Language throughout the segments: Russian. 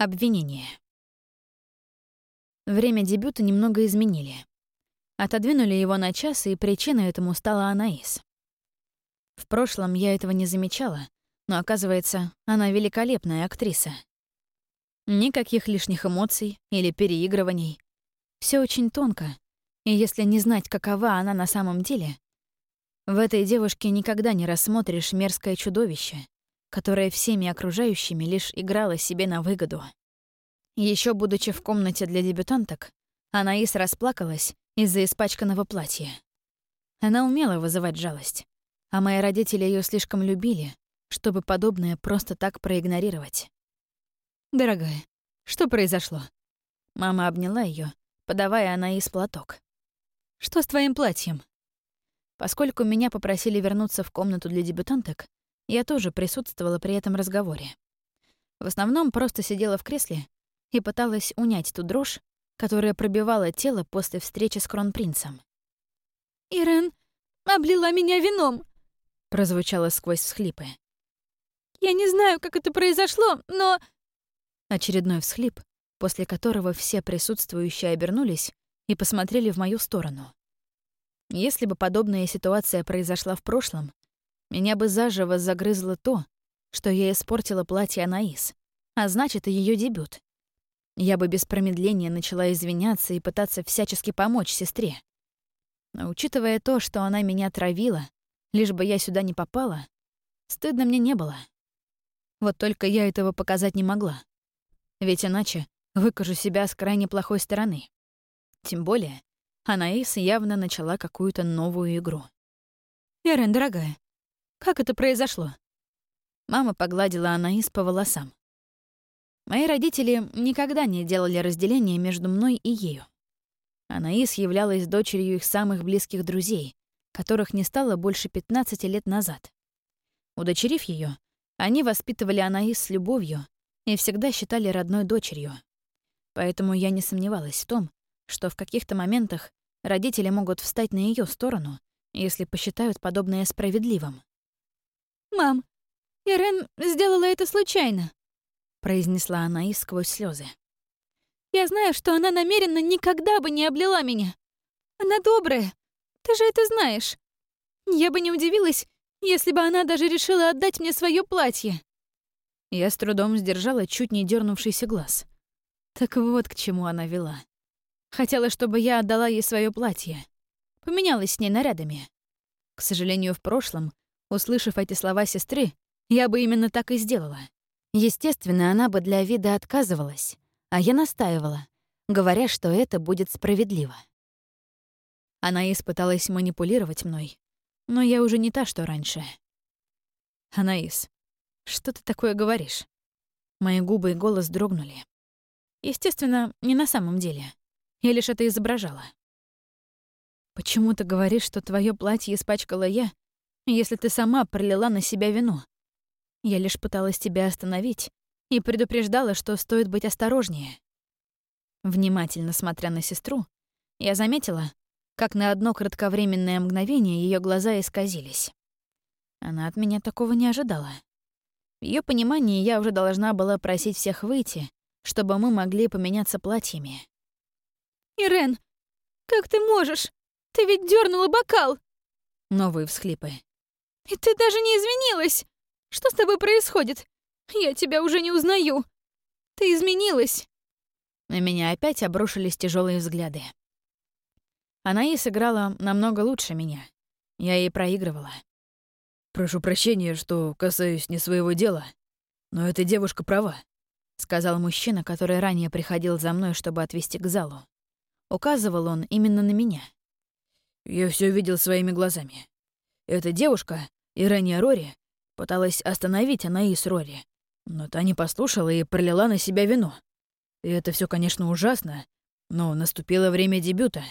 Обвинение. Время дебюта немного изменили. Отодвинули его на час, и причиной этому стала Анаис. В прошлом я этого не замечала, но, оказывается, она великолепная актриса. Никаких лишних эмоций или переигрываний. Все очень тонко, и если не знать, какова она на самом деле, в этой девушке никогда не рассмотришь мерзкое чудовище, которая всеми окружающими лишь играла себе на выгоду. Еще будучи в комнате для дебютанток, Анаис расплакалась из-за испачканного платья. Она умела вызывать жалость, а мои родители ее слишком любили, чтобы подобное просто так проигнорировать. «Дорогая, что произошло?» Мама обняла ее, подавая Анаис платок. «Что с твоим платьем?» Поскольку меня попросили вернуться в комнату для дебютанток, я тоже присутствовала при этом разговоре. В основном просто сидела в кресле и пыталась унять ту дрожь, которая пробивала тело после встречи с кронпринцем. «Ирен облила меня вином», — прозвучало сквозь всхлипы. «Я не знаю, как это произошло, но...» Очередной всхлип, после которого все присутствующие обернулись и посмотрели в мою сторону. Если бы подобная ситуация произошла в прошлом, меня бы заживо загрызло то, что я испортила платье Анаис, а значит, и ее дебют. Я бы без промедления начала извиняться и пытаться всячески помочь сестре. Но учитывая то, что она меня травила, лишь бы я сюда не попала, стыдно мне не было. Вот только я этого показать не могла. Ведь иначе выкажу себя с крайне плохой стороны. Тем более, Анаис явно начала какую-то новую игру. «Эрен, дорогая, как это произошло?» Мама погладила Анаис по волосам. Мои родители никогда не делали разделения между мной и ею. Анаис являлась дочерью их самых близких друзей, которых не стало больше 15 лет назад. Удочерив ее, они воспитывали Анаис с любовью и всегда считали родной дочерью. Поэтому я не сомневалась в том, что в каких-то моментах родители могут встать на ее сторону, если посчитают подобное справедливым. «Мам, Ирен сделала это случайно», — произнесла она и сквозь слезы. «Я знаю, что она намеренно никогда бы не облила меня. Она добрая, ты же это знаешь. Я бы не удивилась, если бы она даже решила отдать мне свое платье». Я с трудом сдержала чуть не дернувшийся глаз. Так вот к чему она вела. Хотела, чтобы я отдала ей свое платье. Поменялась с ней нарядами. К сожалению, в прошлом Услышав эти слова сестры, я бы именно так и сделала. Естественно, она бы для вида отказывалась, а я настаивала, говоря, что это будет справедливо. Она испыталась манипулировать мной, но я уже не та, что раньше. «Анаис, что ты такое говоришь?» Мои губы и голос дрогнули. Естественно, не на самом деле. Я лишь это изображала. «Почему ты говоришь, что твое платье испачкала я, если ты сама пролила на себя вино. Я лишь пыталась тебя остановить и предупреждала, что стоит быть осторожнее. Внимательно смотря на сестру, я заметила, как на одно кратковременное мгновение ее глаза исказились. Она от меня такого не ожидала. В ее понимании я уже должна была просить всех выйти, чтобы мы могли поменяться платьями. «Ирен, как ты можешь? Ты ведь дернула бокал!» Новые всхлипы. И ты даже не извинилась! Что с тобой происходит? Я тебя уже не узнаю. Ты изменилась!» На меня опять обрушились тяжелые взгляды. Она и сыграла намного лучше меня. Я ей проигрывала. «Прошу прощения, что касаюсь не своего дела, но эта девушка права», — сказал мужчина, который ранее приходил за мной, чтобы отвезти к залу. Указывал он именно на меня. «Я все видел своими глазами. Эта девушка и ранее Рори пыталась остановить Анаис Рори, но та не послушала и пролила на себя вино. И это все, конечно, ужасно, но наступило время дебюта.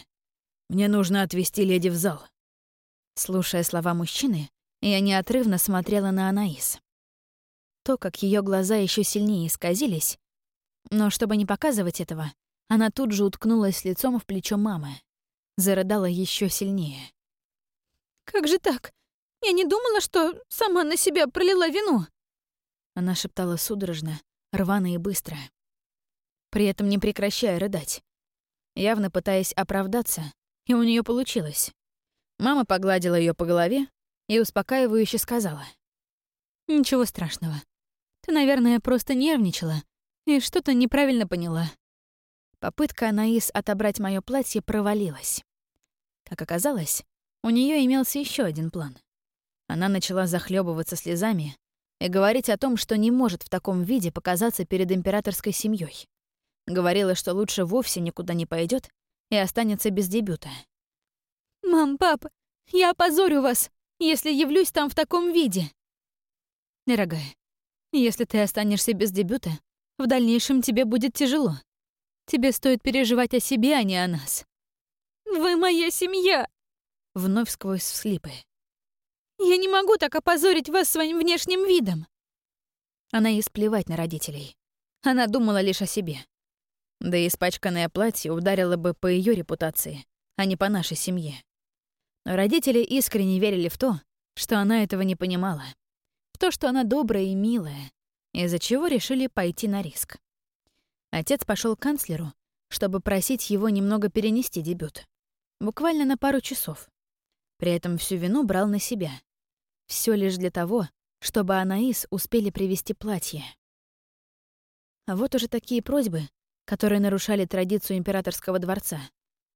Мне нужно отвезти леди в зал. Слушая слова мужчины, я неотрывно смотрела на Анаис. То, как ее глаза еще сильнее исказились, но чтобы не показывать этого, она тут же уткнулась лицом в плечо мамы. Зарыдала еще сильнее. «Как же так? Я не думала, что сама на себя пролила вину. Она шептала судорожно, рвано и быстро. при этом не прекращая рыдать. Явно пытаясь оправдаться, и у нее получилось. Мама погладила ее по голове и успокаивающе сказала. «Ничего страшного. Ты, наверное, просто нервничала и что-то неправильно поняла». Попытка Анаис отобрать мое платье провалилась. Как оказалось, у нее имелся еще один план. Она начала захлебываться слезами и говорить о том, что не может в таком виде показаться перед императорской семьей. Говорила, что лучше вовсе никуда не пойдет и останется без дебюта. «Мам, пап, я опозорю вас, если явлюсь там в таком виде!» «Дорогая, если ты останешься без дебюта, в дальнейшем тебе будет тяжело. Тебе стоит переживать о себе, а не о нас». «Вы моя семья!» Вновь сквозь всхлипы. «Я не могу так опозорить вас своим внешним видом!» Она и сплевать на родителей. Она думала лишь о себе. Да и испачканное платье ударило бы по ее репутации, а не по нашей семье. Но родители искренне верили в то, что она этого не понимала. В то, что она добрая и милая, из-за чего решили пойти на риск. Отец пошел к канцлеру, чтобы просить его немного перенести дебют. Буквально на пару часов. При этом всю вину брал на себя. Все лишь для того, чтобы Анаис успели привести платье. А вот уже такие просьбы, которые нарушали традицию императорского дворца,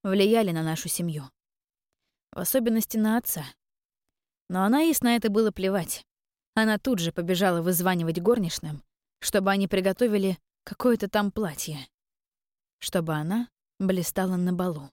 влияли на нашу семью в особенности на отца. Но Анаис на это было плевать. Она тут же побежала вызванивать горничным, чтобы они приготовили какое-то там платье, чтобы она блистала на балу.